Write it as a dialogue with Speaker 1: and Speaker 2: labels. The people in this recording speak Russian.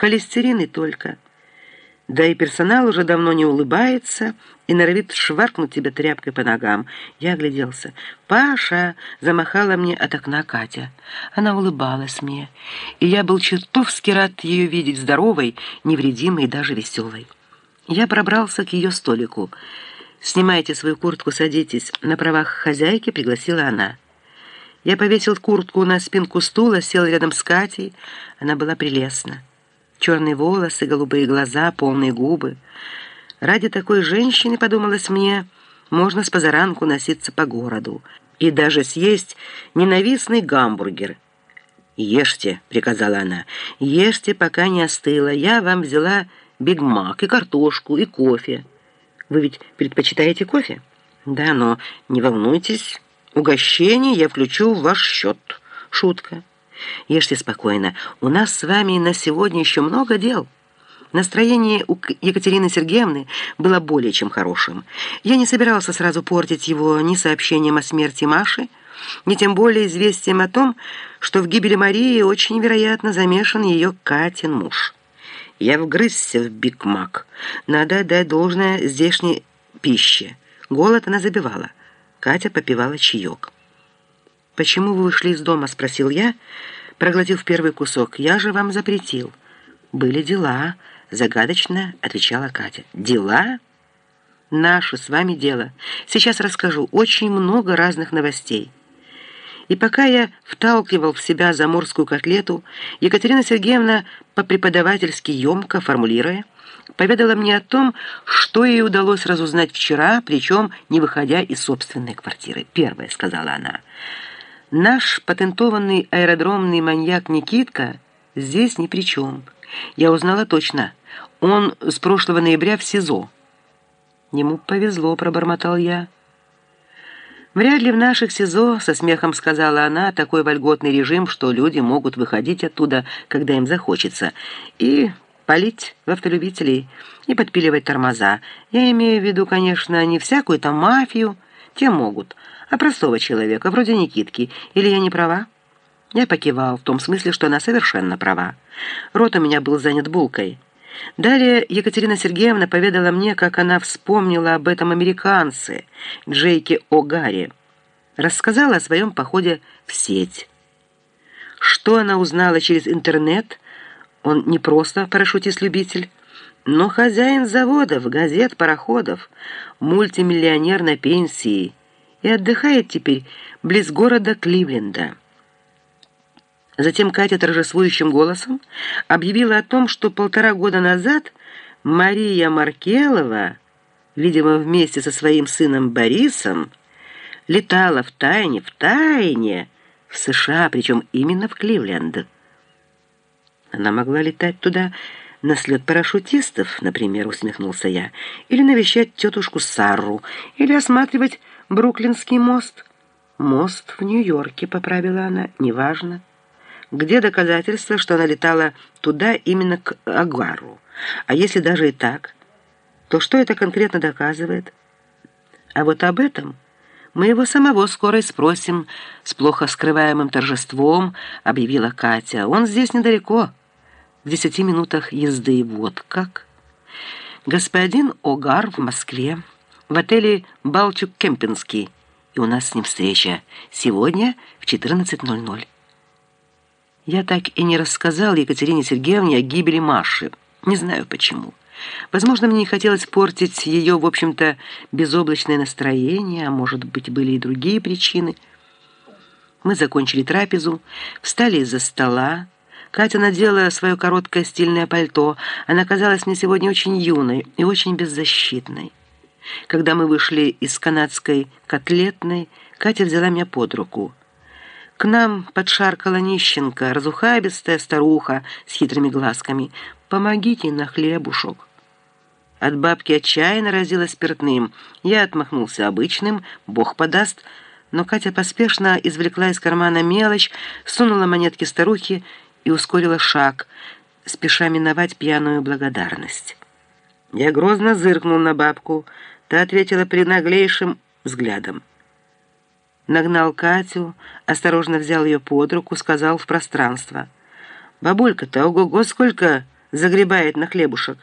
Speaker 1: Холестерин и только. Да и персонал уже давно не улыбается и норовит шваркнуть тебя тряпкой по ногам. Я огляделся. «Паша!» — замахала мне от окна Катя. Она улыбалась мне, и я был чертовски рад ее видеть здоровой, невредимой и даже веселой. Я пробрался к ее столику. «Снимайте свою куртку, садитесь». На правах хозяйки пригласила она. Я повесил куртку на спинку стула, сел рядом с Катей. Она была прелестна. Черные волосы, голубые глаза, полные губы. Ради такой женщины, подумалось мне, можно с позаранку носиться по городу и даже съесть ненавистный гамбургер. «Ешьте», — приказала она, — «ешьте, пока не остыло. Я вам взяла бигмак и картошку, и кофе. Вы ведь предпочитаете кофе?» «Да, но не волнуйтесь, угощение я включу в ваш счет. Шутка». Ешьте спокойно. У нас с вами на сегодня еще много дел». Настроение у Екатерины Сергеевны было более чем хорошим. Я не собирался сразу портить его ни сообщением о смерти Маши, ни тем более известием о том, что в гибели Марии очень вероятно замешан ее Катин муж. Я вгрызся в Биг Мак. Надо отдать должное здешней пище. Голод она забивала. Катя попивала чаек. «Почему вы вышли из дома?» — спросил я, проглотив первый кусок. «Я же вам запретил». «Были дела», — загадочно отвечала Катя. «Дела?» «Наше с вами дело. Сейчас расскажу. Очень много разных новостей». И пока я вталкивал в себя заморскую котлету, Екатерина Сергеевна по-преподавательски емко формулируя, поведала мне о том, что ей удалось разузнать вчера, причем не выходя из собственной квартиры. «Первое», — сказала она, — Наш патентованный аэродромный маньяк Никитка здесь ни при чем. Я узнала точно. Он с прошлого ноября в СИЗО. Ему повезло, пробормотал я. Вряд ли в наших СИЗО, со смехом сказала она, такой вольготный режим, что люди могут выходить оттуда, когда им захочется, и палить в автолюбителей, и подпиливать тормоза. Я имею в виду, конечно, не всякую там мафию, те могут, а простого человека, вроде Никитки. Или я не права?» Я покивал, в том смысле, что она совершенно права. Рот у меня был занят булкой. Далее Екатерина Сергеевна поведала мне, как она вспомнила об этом американце, Джейке О'Гарри. Рассказала о своем походе в сеть. Что она узнала через интернет, он не просто парашютист-любитель, но хозяин заводов, газет, пароходов, мультимиллионер на пенсии – и отдыхает теперь близ города Кливленда. Затем Катя торжествующим голосом объявила о том, что полтора года назад Мария Маркелова, видимо, вместе со своим сыном Борисом, летала в тайне, в тайне в США, причем именно в Кливленд. Она могла летать туда на слет парашютистов, например, усмехнулся я, или навещать тетушку Сарру, или осматривать Бруклинский мост. Мост в Нью-Йорке, поправила она, неважно. Где доказательства, что она летала туда именно к Агару? А если даже и так, то что это конкретно доказывает? А вот об этом мы его самого скоро и спросим, с плохо скрываемым торжеством, объявила Катя. Он здесь недалеко, в десяти минутах езды. Вот как. Господин Огар в Москве в отеле «Балчук-Кемпинский», и у нас с ним встреча сегодня в 14.00. Я так и не рассказал Екатерине Сергеевне о гибели Маши. Не знаю почему. Возможно, мне не хотелось портить ее, в общем-то, безоблачное настроение, а может быть, были и другие причины. Мы закончили трапезу, встали из-за стола. Катя надела свое короткое стильное пальто. Она казалась мне сегодня очень юной и очень беззащитной. Когда мы вышли из канадской котлетной, Катя взяла меня под руку. К нам подшаркала нищенка, разухабистая старуха с хитрыми глазками. «Помогите на хлебушек». От бабки отчаянно разила спиртным. Я отмахнулся обычным, бог подаст, но Катя поспешно извлекла из кармана мелочь, сунула монетки старухи и ускорила шаг, спеша миновать пьяную благодарность. Я грозно зыркнул на бабку. Та ответила при наглейшим взглядом. Нагнал Катю, осторожно взял ее под руку, сказал в пространство. «Бабулька-то, ого-го, сколько загребает на хлебушек.